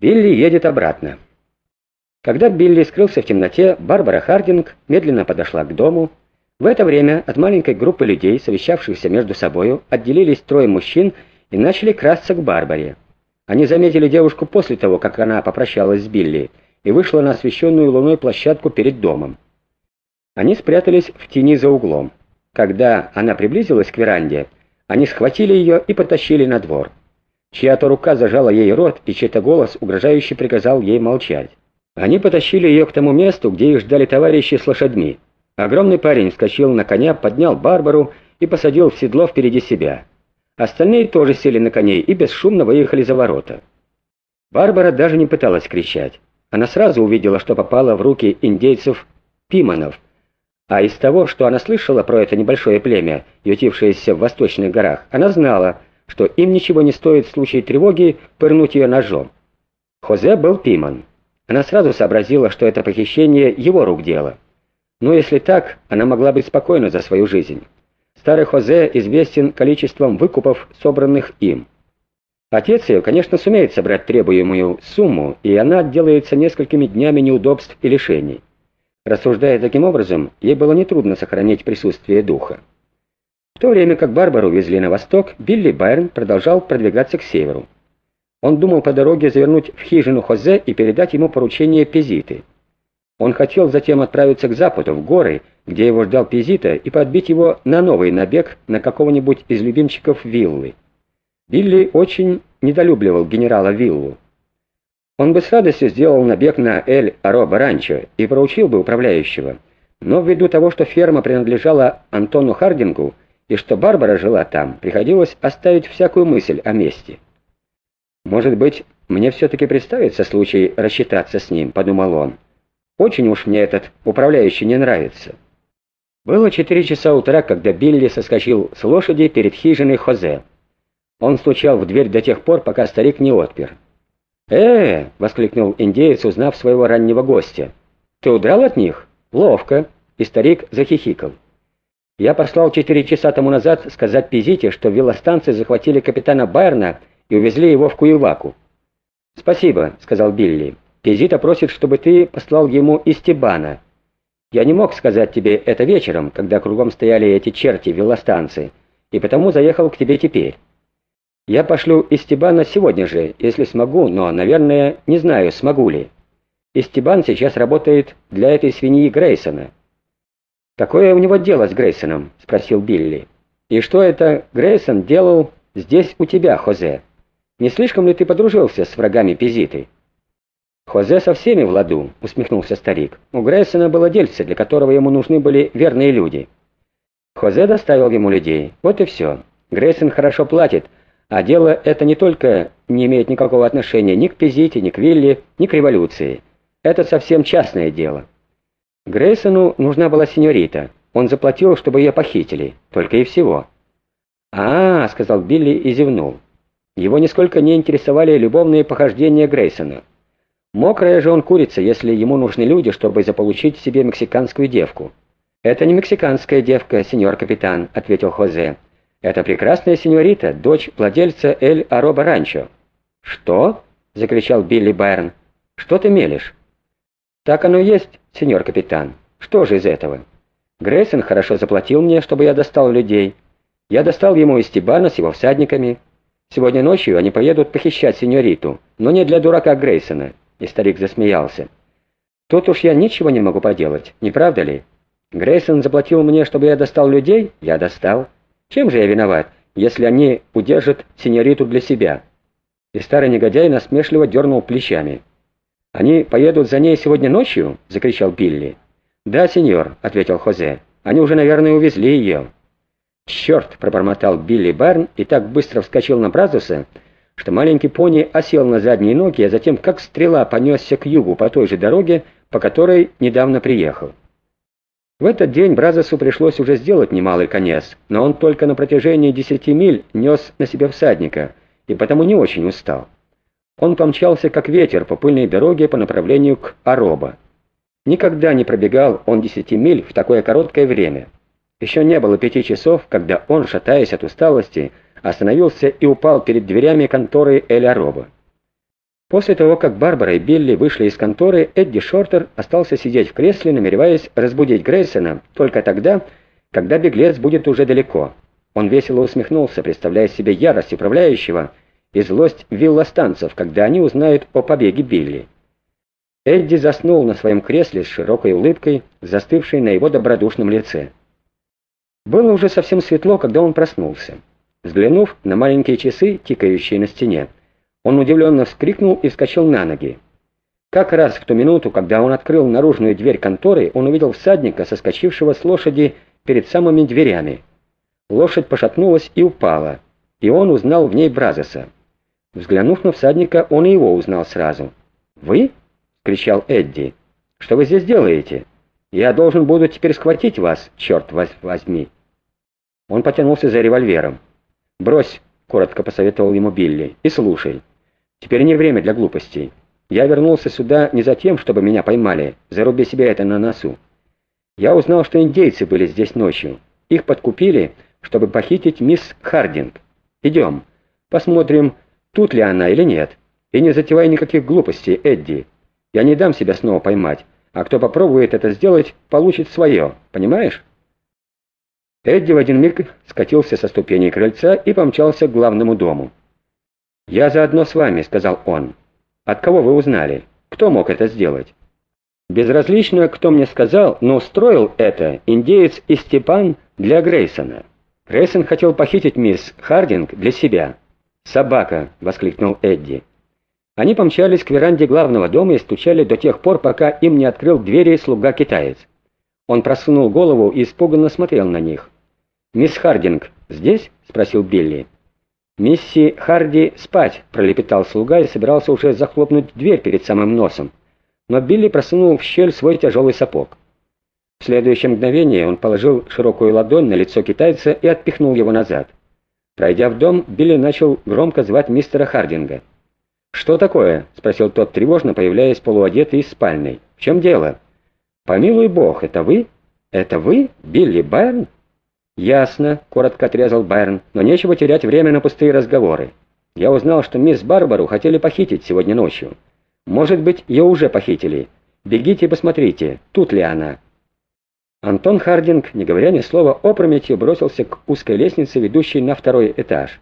Билли едет обратно. Когда Билли скрылся в темноте, Барбара Хардинг медленно подошла к дому. В это время от маленькой группы людей, совещавшихся между собою, отделились трое мужчин и начали красться к Барбаре. Они заметили девушку после того, как она попрощалась с Билли, и вышла на освещенную луной площадку перед домом. Они спрятались в тени за углом. Когда она приблизилась к веранде, они схватили ее и потащили на двор. Чья-то рука зажала ей рот, и чей-то голос угрожающе приказал ей молчать. Они потащили ее к тому месту, где их ждали товарищи с лошадьми. Огромный парень вскочил на коня, поднял Барбару и посадил в седло впереди себя. Остальные тоже сели на коней и бесшумно выехали за ворота. Барбара даже не пыталась кричать. Она сразу увидела, что попала в руки индейцев Пиманов. А из того, что она слышала про это небольшое племя, ютившееся в восточных горах, она знала – что им ничего не стоит в случае тревоги пырнуть ее ножом. Хозе был Пиман. Она сразу сообразила, что это похищение его рук дело. Но если так, она могла быть спокойна за свою жизнь. Старый Хозе известен количеством выкупов, собранных им. Отец ее, конечно, сумеет собрать требуемую сумму, и она отделается несколькими днями неудобств и лишений. Рассуждая таким образом, ей было нетрудно сохранить присутствие духа. В то время как Барбару везли на восток, Билли Байрон продолжал продвигаться к северу. Он думал по дороге завернуть в хижину Хозе и передать ему поручение Пезиты. Он хотел затем отправиться к западу, в горы, где его ждал Пезита, и подбить его на новый набег на какого-нибудь из любимчиков Виллы. Билли очень недолюбливал генерала Виллу. Он бы с радостью сделал набег на Эль-Ароба ранчо и поручил бы управляющего, но ввиду того, что ферма принадлежала Антону Хардингу, и что Барбара жила там, приходилось оставить всякую мысль о мести. «Может быть, мне все-таки представится случай рассчитаться с ним», — подумал он. «Очень уж мне этот управляющий не нравится». Было четыре часа утра, когда Билли соскочил с лошади перед хижиной Хозе. Он стучал в дверь до тех пор, пока старик не отпер. «Э!» — воскликнул индеец, узнав своего раннего гостя. «Ты удрал от них? Ловко!» И старик захихикал. Я послал четыре часа тому назад сказать Пизите, что велостанции захватили капитана Байерна и увезли его в Куеваку. «Спасибо», — сказал Билли. «Пизита просит, чтобы ты послал ему Истебана. Я не мог сказать тебе это вечером, когда кругом стояли эти черти велостанции, и потому заехал к тебе теперь. Я пошлю Истебана сегодня же, если смогу, но, наверное, не знаю, смогу ли. Истебан сейчас работает для этой свиньи Грейсона». «Какое у него дело с Грейсоном?» — спросил Билли. «И что это Грейсон делал здесь у тебя, Хозе? Не слишком ли ты подружился с врагами Пизиты?» «Хозе со всеми в ладу», — усмехнулся старик. «У Грейсона было дельце, для которого ему нужны были верные люди». Хозе доставил ему людей. Вот и все. Грейсон хорошо платит, а дело это не только не имеет никакого отношения ни к Пизите, ни к Вилли, ни к революции. Это совсем частное дело. Грейсону нужна была сеньорита. Он заплатил, чтобы ее похитили. Только и всего. а, -а, сказал Билли и зевнул. Его нисколько не интересовали любовные похождения Грейсона. Мокрая же он курица, если ему нужны люди, чтобы заполучить себе мексиканскую девку. «Это не мексиканская девка, сеньор капитан», — ответил Хозе. «Это прекрасная сеньорита, дочь владельца Эль Ароба Ранчо». «Что?» — закричал Билли Байрон. «Что ты мелешь?» «Так оно есть, сеньор капитан. Что же из этого? Грейсон хорошо заплатил мне, чтобы я достал людей. Я достал ему из Тибана с его всадниками. Сегодня ночью они поедут похищать сеньориту, но не для дурака Грейсона». И старик засмеялся. «Тут уж я ничего не могу поделать, не правда ли? Грейсон заплатил мне, чтобы я достал людей? Я достал. Чем же я виноват, если они удержат сеньориту для себя?» И старый негодяй насмешливо дернул плечами. «Они поедут за ней сегодня ночью?» — закричал Билли. «Да, сеньор», — ответил Хозе. «Они уже, наверное, увезли ее». «Черт!» — пробормотал Билли Барн и так быстро вскочил на Бразуса, что маленький пони осел на задние ноги, а затем как стрела понесся к югу по той же дороге, по которой недавно приехал. В этот день Бразосу пришлось уже сделать немалый конец, но он только на протяжении десяти миль нес на себе всадника, и потому не очень устал. Он помчался как ветер по пыльной дороге по направлению к Ароба. Никогда не пробегал он десяти миль в такое короткое время. Еще не было пяти часов, когда он, шатаясь от усталости, остановился и упал перед дверями конторы Эль Ароба. После того, как Барбара и Билли вышли из конторы, Эдди Шортер остался сидеть в кресле, намереваясь разбудить Грейсона только тогда, когда беглец будет уже далеко. Он весело усмехнулся, представляя себе ярость управляющего и злость виллостанцев, когда они узнают о побеге Билли. Эдди заснул на своем кресле с широкой улыбкой, застывшей на его добродушном лице. Было уже совсем светло, когда он проснулся. Взглянув на маленькие часы, тикающие на стене, он удивленно вскрикнул и вскочил на ноги. Как раз в ту минуту, когда он открыл наружную дверь конторы, он увидел всадника, соскочившего с лошади перед самыми дверями. Лошадь пошатнулась и упала, и он узнал в ней Бразоса. Взглянув на всадника, он и его узнал сразу. «Вы?» — кричал Эдди. «Что вы здесь делаете? Я должен буду теперь схватить вас, черт возьми!» Он потянулся за револьвером. «Брось!» — коротко посоветовал ему Билли. «И слушай. Теперь не время для глупостей. Я вернулся сюда не за тем, чтобы меня поймали. Заруби себе это на носу. Я узнал, что индейцы были здесь ночью. Их подкупили, чтобы похитить мисс Хардинг. Идем. Посмотрим, тут ли она или нет. И не затевай никаких глупостей, Эдди. Я не дам себя снова поймать, а кто попробует это сделать, получит свое. Понимаешь? Эдди в один миг скатился со ступеней крыльца и помчался к главному дому. «Я заодно с вами», — сказал он. «От кого вы узнали? Кто мог это сделать?» «Безразлично, кто мне сказал, но устроил это индеец и Степан для Грейсона. Грейсон хотел похитить мисс Хардинг для себя». «Собака!» — воскликнул Эдди. Они помчались к веранде главного дома и стучали до тех пор, пока им не открыл двери слуга-китаец. Он просунул голову и испуганно смотрел на них. «Мисс Хардинг здесь?» — спросил Билли. «Мисси Харди спать», — пролепетал слуга и собирался уже захлопнуть дверь перед самым носом. Но Билли просунул в щель свой тяжелый сапог. В следующее мгновение он положил широкую ладонь на лицо китайца и отпихнул его назад. Пройдя в дом, Билли начал громко звать мистера Хардинга. «Что такое?» — спросил тот тревожно, появляясь полуодетый из спальной. «В чем дело?» «Помилуй бог, это вы? Это вы, Билли Байрон?» «Ясно», — коротко отрезал Байрон, — «но нечего терять время на пустые разговоры. Я узнал, что мисс Барбару хотели похитить сегодня ночью. Может быть, ее уже похитили. Бегите и посмотрите, тут ли она». Антон Хардинг, не говоря ни слова, опрометью бросился к узкой лестнице, ведущей на второй этаж.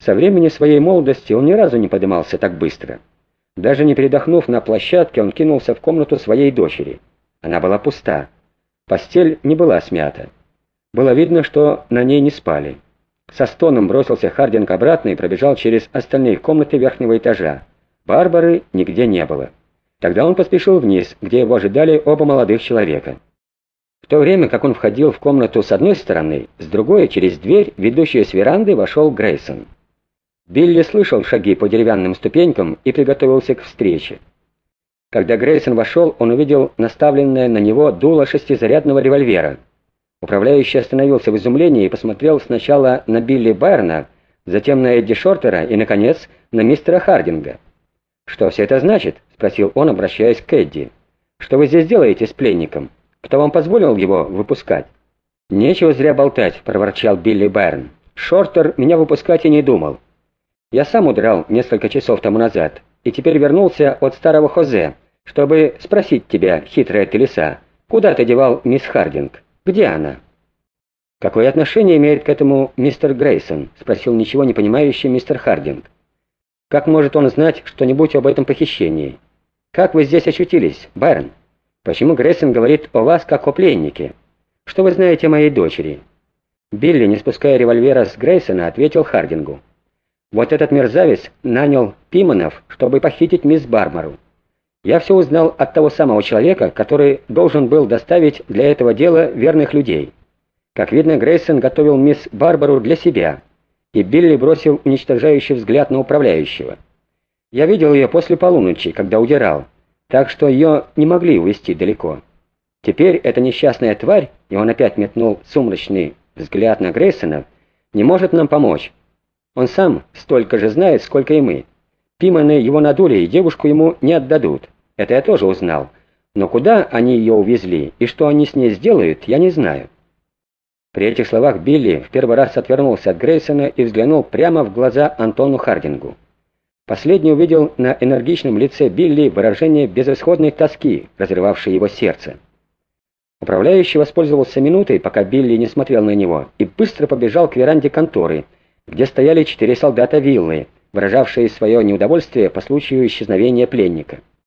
Со времени своей молодости он ни разу не поднимался так быстро. Даже не передохнув на площадке, он кинулся в комнату своей дочери. Она была пуста. Постель не была смята. Было видно, что на ней не спали. Со стоном бросился Хардинг обратно и пробежал через остальные комнаты верхнего этажа. Барбары нигде не было. Тогда он поспешил вниз, где его ожидали оба молодых человека. В то время, как он входил в комнату с одной стороны, с другой, через дверь, ведущую с веранды, вошел Грейсон. Билли слышал шаги по деревянным ступенькам и приготовился к встрече. Когда Грейсон вошел, он увидел наставленное на него дуло шестизарядного револьвера. Управляющий остановился в изумлении и посмотрел сначала на Билли Байрона, затем на Эдди Шортера и, наконец, на мистера Хардинга. «Что все это значит?» — спросил он, обращаясь к Эдди. «Что вы здесь делаете с пленником? Кто вам позволил его выпускать?» «Нечего зря болтать», — проворчал Билли Байрон. «Шортер меня выпускать и не думал. Я сам удрал несколько часов тому назад, и теперь вернулся от старого Хозе, чтобы спросить тебя, хитрая ты лиса, куда ты девал мисс Хардинг?» Где она?» «Какое отношение имеет к этому мистер Грейсон?» — спросил ничего не понимающий мистер Хардинг. «Как может он знать что-нибудь об этом похищении? Как вы здесь очутились, Байрон? Почему Грейсон говорит о вас как о пленнике? Что вы знаете о моей дочери?» Билли, не спуская револьвера с Грейсона, ответил Хардингу. «Вот этот мерзавец нанял Пиманов, чтобы похитить мисс Барбару. Я все узнал от того самого человека, который должен был доставить для этого дела верных людей. Как видно, Грейсон готовил мисс Барбару для себя, и Билли бросил уничтожающий взгляд на управляющего. Я видел ее после полуночи, когда удирал, так что ее не могли увезти далеко. Теперь эта несчастная тварь, и он опять метнул сумрачный взгляд на Грейсона, не может нам помочь. Он сам столько же знает, сколько и мы. Пиманы его надули, и девушку ему не отдадут. Это я тоже узнал. Но куда они ее увезли и что они с ней сделают, я не знаю. При этих словах Билли в первый раз отвернулся от Грейсона и взглянул прямо в глаза Антону Хардингу. Последний увидел на энергичном лице Билли выражение безысходной тоски, разрывавшей его сердце. Управляющий воспользовался минутой, пока Билли не смотрел на него, и быстро побежал к веранде конторы, где стояли четыре солдата виллы, выражавшие свое неудовольствие по случаю исчезновения пленника.